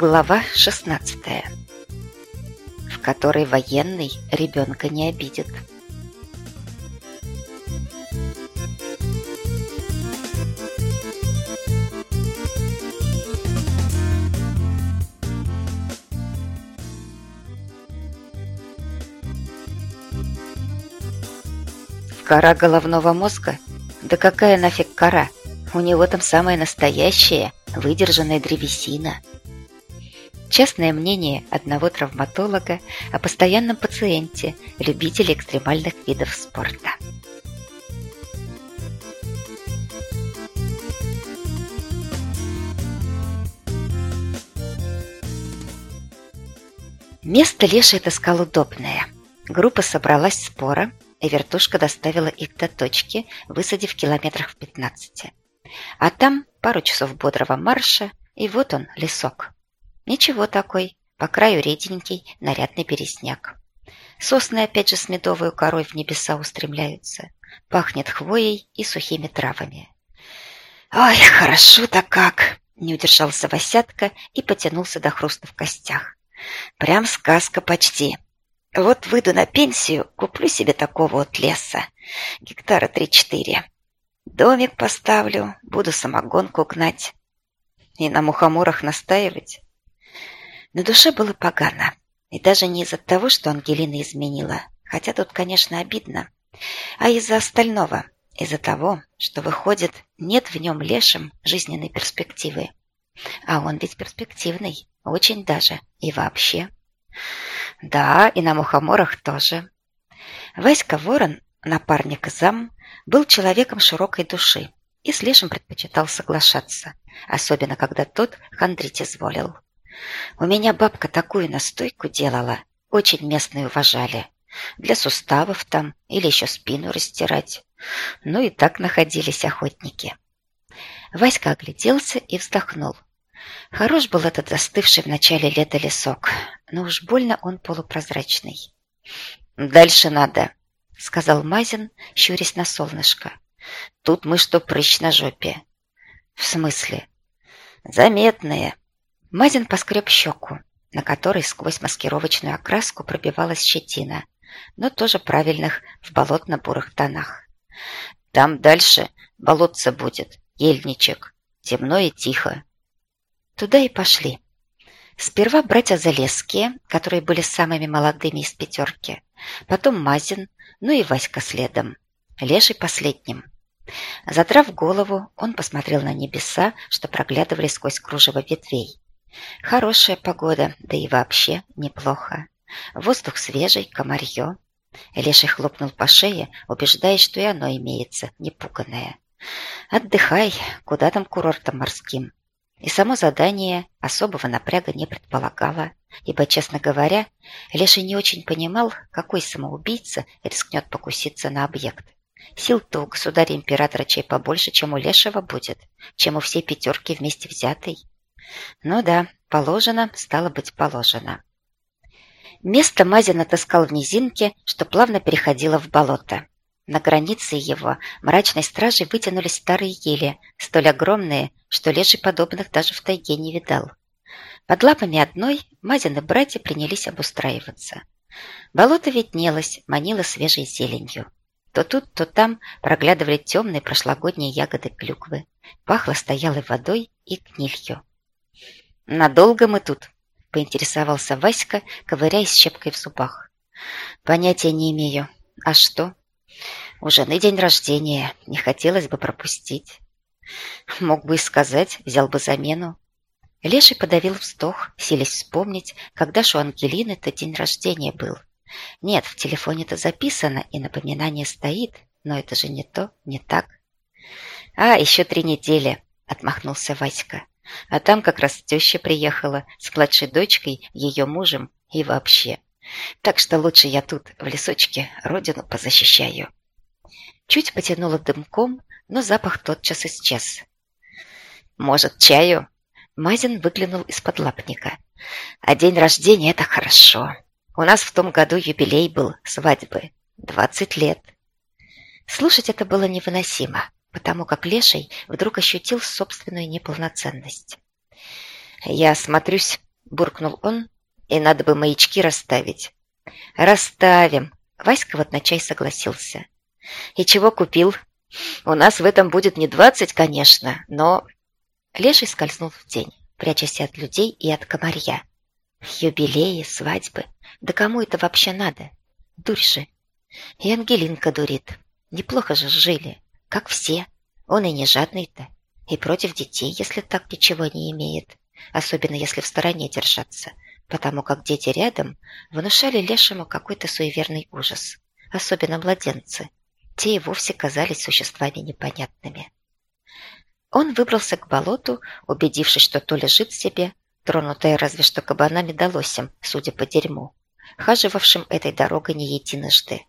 Глава 16 В которой военный ребенка не обидит. Кора головного мозга? Да какая нафиг кора? У него там самая настоящая, выдержанная древесина – Частное мнение одного травматолога о постоянном пациенте, любителе экстремальных видов спорта. Место Леша отыскал удобное. Группа собралась спора, и вертушка доставила их до точки, высадив километрах в 15. А там пару часов бодрого марша, и вот он, лесок. Ничего такой, по краю реденький, нарядный березняк. Сосны опять же с медовой корой в небеса устремляются. Пахнет хвоей и сухими травами. «Ой, хорошо-то как!» — не удержался Васятка и потянулся до хруста в костях. «Прям сказка почти. Вот выйду на пенсию, куплю себе такого вот леса. Гектара три-четыре. Домик поставлю, буду самогонку гнать. И на мухоморах настаивать. На душе было погано. И даже не из-за того, что Ангелина изменила, хотя тут, конечно, обидно, а из-за остального, из-за того, что, выходит, нет в нем лешим жизненной перспективы. А он ведь перспективный, очень даже, и вообще. Да, и на мухоморах тоже. Васька Ворон, напарник зам, был человеком широкой души и с Лешим предпочитал соглашаться, особенно когда тот хандрить изволил. У меня бабка такую настойку делала, очень местные уважали. Для суставов там или еще спину растирать. Ну и так находились охотники. Васька огляделся и вздохнул. Хорош был этот застывший в начале лета лесок, но уж больно он полупрозрачный. «Дальше надо», — сказал Мазин, щурясь на солнышко. «Тут мы что прыщ на жопе». «В смысле?» «Заметные. Мазин поскреб щеку, на которой сквозь маскировочную окраску пробивалась щетина, но тоже правильных в болотно-бурых тонах. «Там дальше болотце будет, ельничек, темно и тихо». Туда и пошли. Сперва братья Залесские, которые были самыми молодыми из пятерки, потом Мазин, ну и Васька следом, Леший последним. Задрав голову, он посмотрел на небеса, что проглядывали сквозь кружево ветвей. Хорошая погода, да и вообще неплохо. Воздух свежий, комарье. Леший хлопнул по шее, убеждаясь, что и оно имеется, непуганное. Отдыхай, куда там курортом морским. И само задание особого напряга не предполагало, ибо, честно говоря, Леший не очень понимал, какой самоубийца рискнет покуситься на объект. Сил-то у государя-императора чей побольше, чем у Лешего будет, чем у всей пятерки вместе взятой. Ну да, положено, стало быть, положено. Место Мазин отыскал в низинке, что плавно переходило в болото. На границе его мрачной стражей вытянулись старые ели, столь огромные, что леший подобных даже в тайге не видал. Под лапами одной Мазин и братья принялись обустраиваться. Болото виднелось, манило свежей зеленью. То тут, то там проглядывали темные прошлогодние ягоды клюквы. Пахло стоялой водой и гнилью. «Надолго мы тут?» – поинтересовался Васька, ковыряясь щепкой в зубах. «Понятия не имею. А что?» «У жены день рождения. Не хотелось бы пропустить». «Мог бы и сказать, взял бы замену». Леший подавил вздох, силясь вспомнить, когда же у Ангелины-то день рождения был. Нет, в телефоне-то записано, и напоминание стоит, но это же не то, не так. «А, еще три недели», — отмахнулся Васька. А там как раз теща приехала с младшей дочкой, ее мужем и вообще. Так что лучше я тут, в лесочке, родину позащищаю. Чуть потянула дымком, но запах тотчас исчез. «Может, чаю?» Мазин выглянул из-под лапника. «А день рождения — это хорошо. У нас в том году юбилей был, свадьбы. Двадцать лет». Слушать это было невыносимо потому как Леший вдруг ощутил собственную неполноценность. Я осмотрюсь, буркнул он, и надо бы маячки расставить. Расставим. Васька вот на чай согласился. И чего купил? У нас в этом будет не двадцать, конечно, но... Леший скользнул в тень, прячась от людей и от комарья. Юбилеи, свадьбы. Да кому это вообще надо? Дурь же. И Ангелинка дурит. Неплохо же жили, как все. Он и не жадный-то, и против детей, если так ничего не имеет, особенно если в стороне держаться, потому как дети рядом внушали Лешему какой-то суеверный ужас, особенно младенцы. Те и вовсе казались существами непонятными. Он выбрался к болоту, убедившись, что то лежит себе, тронутая разве что кабанами долосем, судя по дерьму, хаживавшим этой дорогой не единожды.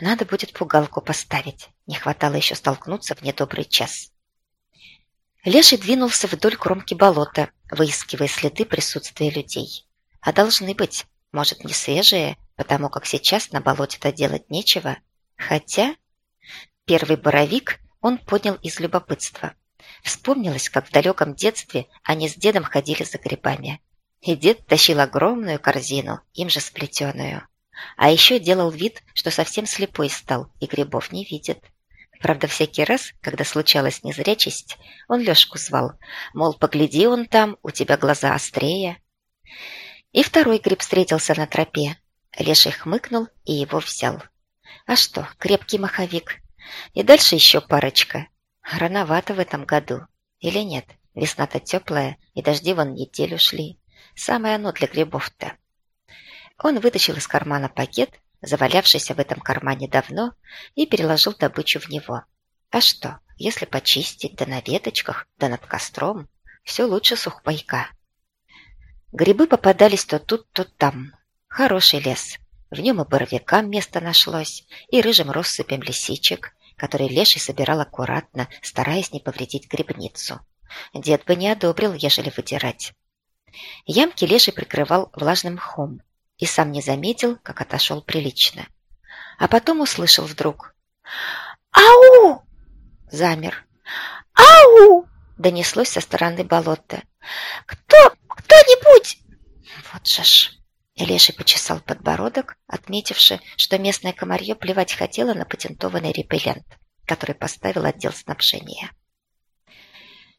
Надо будет пугалку поставить. Не хватало еще столкнуться в недобрый час. Леший двинулся вдоль кромки болота, выискивая следы присутствия людей. А должны быть, может, не свежие, потому как сейчас на болоте-то делать нечего. Хотя первый боровик он поднял из любопытства. Вспомнилось, как в далеком детстве они с дедом ходили за грибами. И дед тащил огромную корзину, им же сплетенную. А еще делал вид, что совсем слепой стал и грибов не видит. Правда, всякий раз, когда случалась незрячесть, он Лешку звал, мол, погляди он там, у тебя глаза острее. И второй гриб встретился на тропе. Леший хмыкнул и его взял. А что, крепкий маховик. И дальше еще парочка. Рановато в этом году. Или нет? Весна-то теплая, и дожди вон неделю шли. Самое оно для грибов-то. Он вытащил из кармана пакет, завалявшийся в этом кармане давно, и переложил добычу в него. А что, если почистить, да на веточках, да над костром, все лучше сухпайка. Грибы попадались то тут, то там. Хороший лес. В нем и боровикам место нашлось, и рыжим россыпям лисичек, которые леший собирал аккуратно, стараясь не повредить грибницу. Дед бы не одобрил, ежели выдирать. Ямки леший прикрывал влажным мхом, и сам не заметил, как отошел прилично. А потом услышал вдруг «Ау!» Замер. «Ау!» донеслось со стороны болота. «Кто? Кто-нибудь?» Вот же ж. Леший почесал подбородок, отметивши, что местное комарье плевать хотело на патентованный репеллент, который поставил отдел снабжения.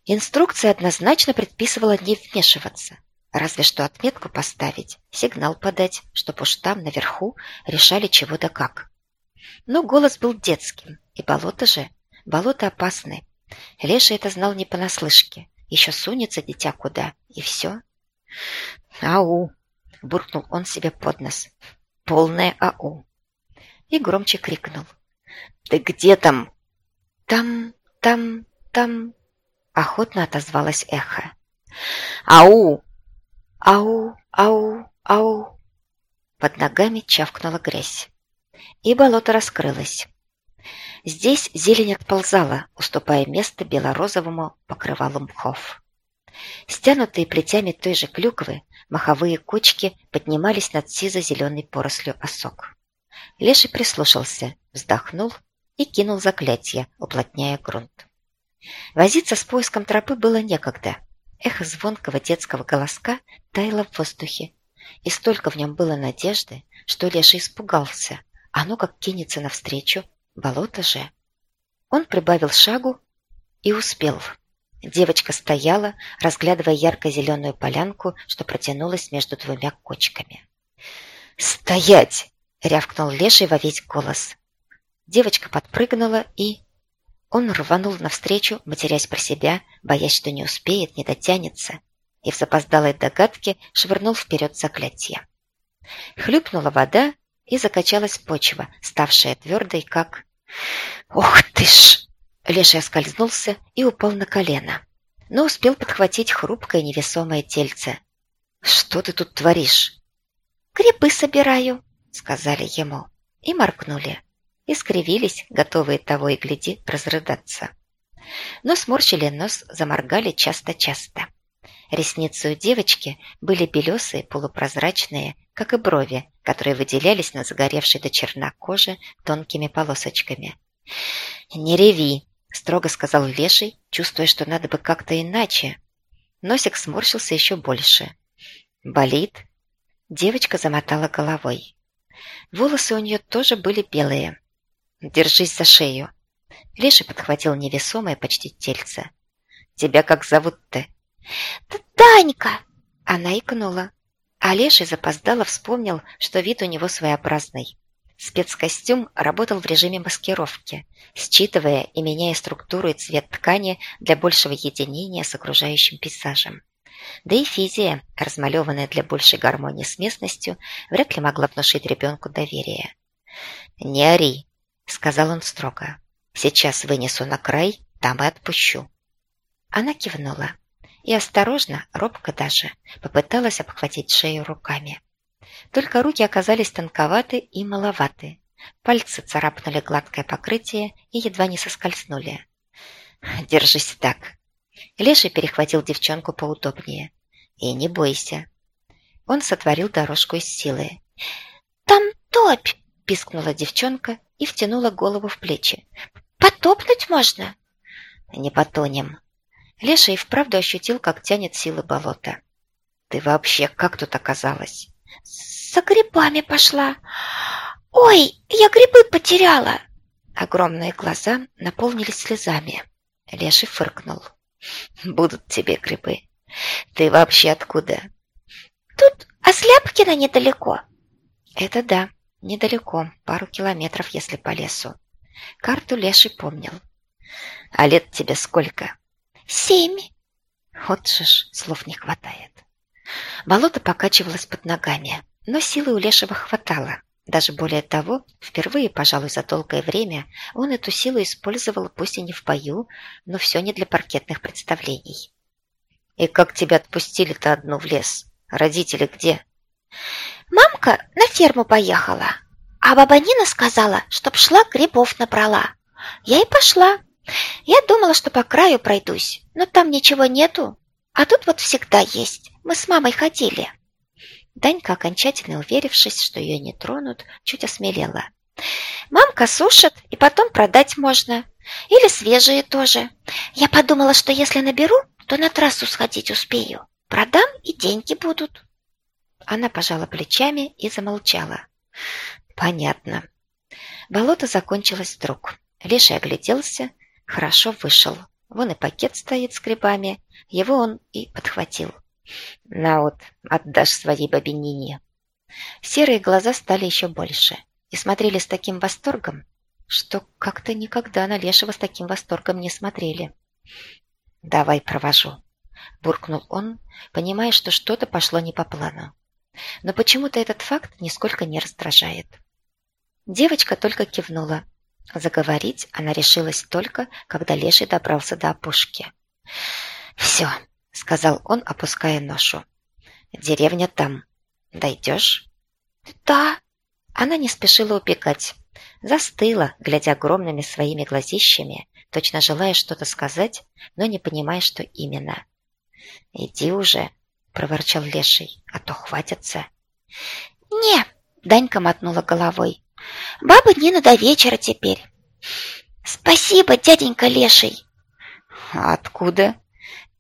Инструкция однозначно предписывала не вмешиваться, Разве что отметку поставить, сигнал подать, чтоб уж там, наверху, решали чего да как. Но голос был детским, и болото же, болото опасное. Леша это знал не понаслышке. Еще сунется дитя куда, и все. «Ау!» – буркнул он себе под нос. «Полное ау!» И громче крикнул. «Ты где там?» «Там, там, там!» – охотно отозвалось эхо. «Ау!» Ау, ау, ау. Под ногами чавкнула грязь. И болото раскрылось. Здесь зелень отползала, уступая место белорозовому покрывалу мхов. Стянутые плетями той же клюквы, маховые кучки поднимались над сизо-зеленой порослью осок. Леший прислушался, вздохнул и кинул заклятие, уплотняя грунт. Возиться с поиском тропы было некогда. Эхо звонкого детского голоска таяло в воздухе, и столько в нем было надежды, что Леша испугался. Оно как кинется навстречу, болото же. Он прибавил шагу и успел. Девочка стояла, разглядывая ярко-зеленую полянку, что протянулась между двумя кочками. «Стоять!» — рявкнул Леший во весь голос. Девочка подпрыгнула и он рванул навстречу, матерясь про себя, боясь, что не успеет, не дотянется, и в запоздалой догадке швырнул вперед заклятие. Хлюпнула вода, и закачалась почва, ставшая твердой, как... «Ох ты ж!» Леший оскользнулся и упал на колено, но успел подхватить хрупкое невесомое тельце. «Что ты тут творишь?» «Грибы собираю», — сказали ему, и моркнули и скривились, готовые того и гляди разрыдаться. Но сморщили нос, заморгали часто-часто. Ресницы у девочки были белесые, полупрозрачные, как и брови, которые выделялись на загоревшей до черна коже тонкими полосочками. «Не реви!» – строго сказал Леший, чувствуя, что надо бы как-то иначе. Носик сморщился еще больше. «Болит?» Девочка замотала головой. Волосы у нее тоже были белые. «Держись за шею». Леша подхватил невесомое почти тельце. «Тебя как зовут-то?» «Танька!» Она икнула. А Леший запоздало вспомнил, что вид у него своеобразный. Спецкостюм работал в режиме маскировки, считывая и меняя структуру и цвет ткани для большего единения с окружающим пейзажем. Да и физия, размалеванная для большей гармонии с местностью, вряд ли могла внушить ребенку доверие. «Не ори», — сказал он строго. «Сейчас вынесу на край, там и отпущу». Она кивнула и осторожно, робко даже, попыталась обхватить шею руками. Только руки оказались тонковаты и маловаты. Пальцы царапнули гладкое покрытие и едва не соскользнули. «Держись так!» Леший перехватил девчонку поудобнее. «И не бойся!» Он сотворил дорожку из силы. «Там топь!» – пискнула девчонка и втянула голову в плечи. «Потопнуть можно?» «Не потонем!» Леша и вправду ощутил, как тянет силы болота. «Ты вообще как тут оказалась?» «За грибами пошла. Ой, я грибы потеряла!» Огромные глаза наполнились слезами. Леший фыркнул. «Будут тебе грибы. Ты вообще откуда?» «Тут Осляпкино недалеко». «Это да, недалеко, пару километров, если по лесу». Карту Леший помнил. «А лет тебе сколько?» «Семь». Вот же ж, слов не хватает. Болото покачивалось под ногами, но силы у Лешего хватало. Даже более того, впервые, пожалуй, за долгое время он эту силу использовал пусть и не в бою, но все не для паркетных представлений. «И как тебя отпустили-то одну в лес? Родители где?» «Мамка на ферму поехала, а баба Нина сказала, чтоб шла грибов набрала. Я и пошла. Я думала, что по краю пройдусь, но там ничего нету, а тут вот всегда есть. Мы с мамой ходили». Данька, окончательно уверившись, что ее не тронут, чуть осмелела. «Мамка сушит, и потом продать можно. Или свежие тоже. Я подумала, что если наберу, то на трассу сходить успею. Продам, и деньги будут». Она пожала плечами и замолчала. «Понятно». Болото закончилось вдруг. Леший огляделся, хорошо вышел. Вон и пакет стоит с грибами. Его он и подхватил. «На вот, отдашь своей бабе Нине». Серые глаза стали еще больше и смотрели с таким восторгом, что как-то никогда на Лешего с таким восторгом не смотрели. «Давай провожу», – буркнул он, понимая, что что-то пошло не по плану. Но почему-то этот факт нисколько не раздражает. Девочка только кивнула. Заговорить она решилась только, когда Леший добрался до опушки. «Все», — сказал он, опуская ношу. «Деревня там. Дойдешь?» «Да». Она не спешила убегать. Застыла, глядя огромными своими глазищами, точно желая что-то сказать, но не понимая, что именно. «Иди уже», — проворчал Леший, — «а то хватится». «Не», — Данька мотнула головой. «Баба Нина до вечера теперь». «Спасибо, дяденька Леший». «А откуда?»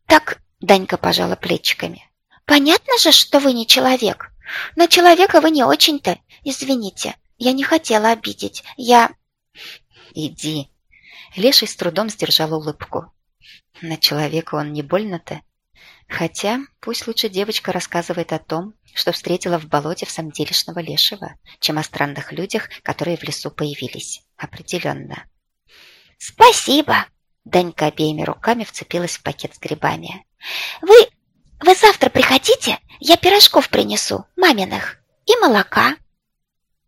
«Так», — Данька пожала плечиками. «Понятно же, что вы не человек. На человека вы не очень-то. Извините, я не хотела обидеть. Я...» «Иди». Леший с трудом сдержал улыбку. На человека он не больно-то. Хотя пусть лучше девочка рассказывает о том, что встретила в болоте в самом делешного лешего, чем о странных людях, которые в лесу появились. Определенно. «Спасибо!» Данька обеими руками вцепилась в пакет с грибами. «Вы... вы завтра приходите? Я пирожков принесу, маминых, и молока».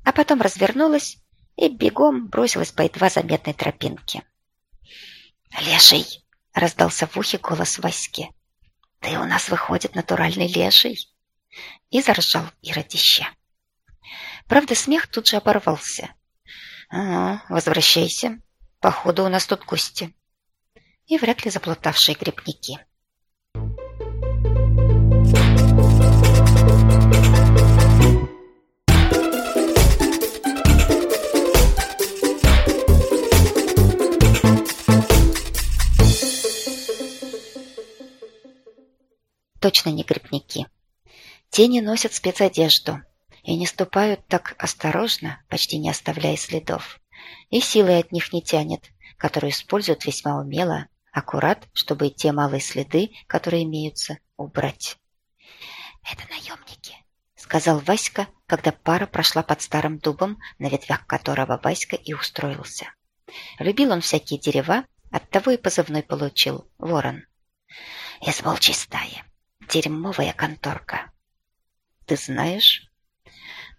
А потом развернулась и бегом бросилась по едва заметной тропинке. «Леший!» — раздался в ухе голос Васьки. «Ты у нас, выходит, натуральный леший!» И заржал Иродище. Правда, смех тут же оборвался. «Ага, возвращайся. Походу, у нас тут гости». И вряд ли заплутавшие грибники. Точно не грибники. Тени носят спецодежду и не ступают так осторожно, почти не оставляя следов. И силой от них не тянет, которую используют весьма умело, аккурат, чтобы те малые следы, которые имеются, убрать. «Это наемники», — сказал Васька, когда пара прошла под старым дубом, на ветвях которого Васька и устроился. Любил он всякие дерева, оттого и позывной получил — ворон. «Из волчьей стаи. Дерьмовая конторка». «Ты знаешь?»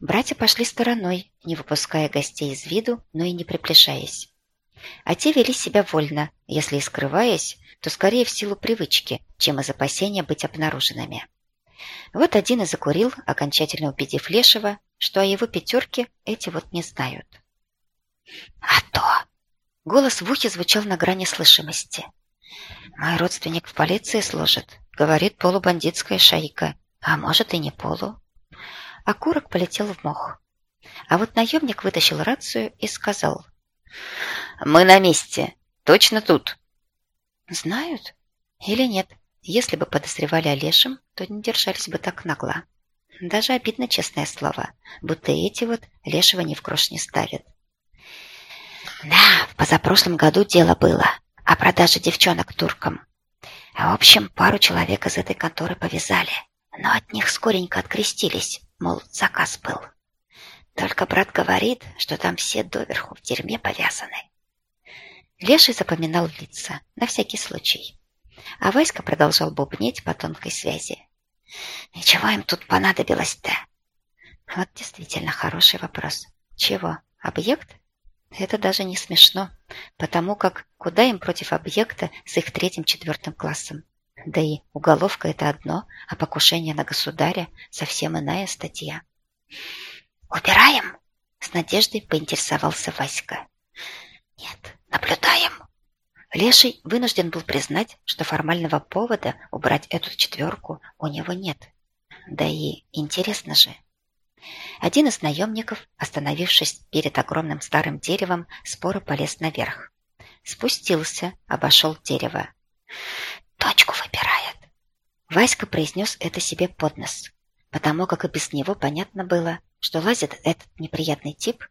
Братья пошли стороной, не выпуская гостей из виду, но и не приближаясь. А те вели себя вольно, если и скрываясь, то скорее в силу привычки, чем из опасения быть обнаруженными. Вот один и закурил, окончательно убедив Лешего, что о его пятерке эти вот не знают. «А то!» Голос в ухе звучал на грани слышимости. «Мой родственник в полиции служит», — говорит полубандитская шайка. «А может и не полу». Окурок полетел в мох. А вот наемник вытащил рацию и сказал. «Мы на месте. Точно тут». «Знают? Или нет? Если бы подозревали Олешем, то не держались бы так нагло. Даже обидно, честное слово, будто эти вот Лешего ни в грош не ставят. Да, в позапрошлом году дело было о продаже девчонок туркам. В общем, пару человек из этой конторы повязали, но от них скоренько открестились, мол, заказ был. Только брат говорит, что там все доверху в дерьме повязаны. Леший запоминал лица, на всякий случай. А Васька продолжал бубнеть по тонкой связи. «Ничего им тут понадобилось-то?» Вот действительно хороший вопрос. Чего? Объект? Это даже не смешно, потому как куда им против объекта с их третьим-четвертым классом? Да и уголовка – это одно, а покушение на государя – совсем иная статья. «Убираем?» – с надеждой поинтересовался Васька. «Нет, наблюдаем». Леший вынужден был признать, что формального повода убрать эту четверку у него нет. Да и интересно же – один из наемников, остановившись перед огромным старым деревом, споро полез наверх. Спустился, обошел дерево. «Точку выбирает!» Васька произнес это себе под нос, потому как и без него понятно было, что лазит этот неприятный тип,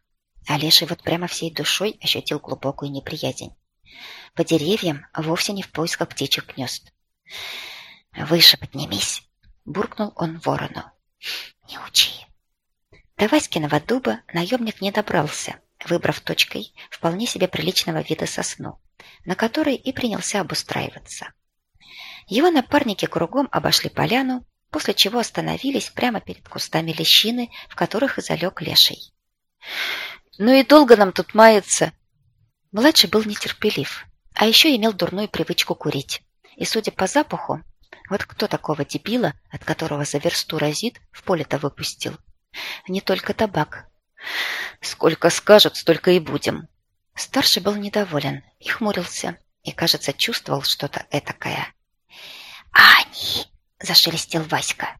а Леший вот прямо всей душой ощутил глубокую неприязнь. По деревьям вовсе не в поисках птичьих гнезд. «Выше поднимись!» — буркнул он ворону. «Не учи!» До Васькиного дуба наемник не добрался, выбрав точкой вполне себе приличного вида сосну, на которой и принялся обустраиваться. Его напарники кругом обошли поляну, после чего остановились прямо перед кустами лещины, в которых и залег леший. «Ну и долго нам тут маяться?» Младший был нетерпелив, а еще имел дурную привычку курить. И, судя по запаху, вот кто такого дебила, от которого за версту разит, в поле-то выпустил? Не только табак. Сколько скажут, столько и будем. Старший был недоволен и хмурился, и, кажется, чувствовал что-то этакое. «А они!» — зашелестел Васька.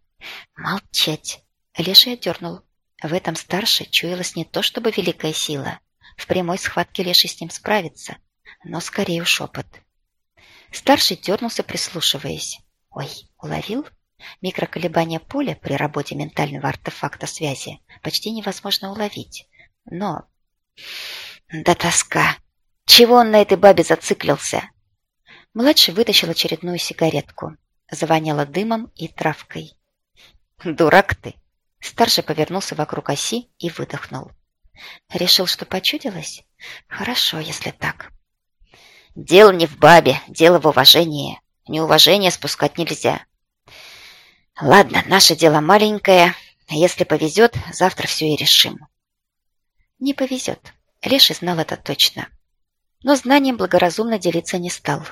«Молчать!» — Леший отдернул. В этом старший чуялась не то чтобы великая сила. В прямой схватке Леший с ним справится, но скорее опыт. Старший дернулся, прислушиваясь. «Ой, уловил?» Микроколебания поля при работе ментального артефакта связи почти невозможно уловить. Но... Да тоска! Чего он на этой бабе зациклился? Младший вытащил очередную сигаретку. Завоняло дымом и травкой. «Дурак ты!» Старший повернулся вокруг оси и выдохнул. Решил, что почудилось? Хорошо, если так. Дело не в бабе, дело в уважении. Неуважение спускать нельзя. Ладно, наше дело маленькое. Если повезет, завтра все и решим. Не повезет. Леший знал это точно. Но знанием благоразумно делиться не стал.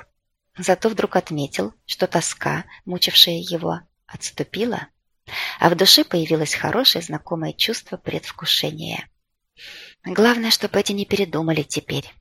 Зато вдруг отметил, что тоска, мучившая его, отступила, а в душе появилось хорошее знакомое чувство предвкушения. Главное, чтобы эти не передумали теперь.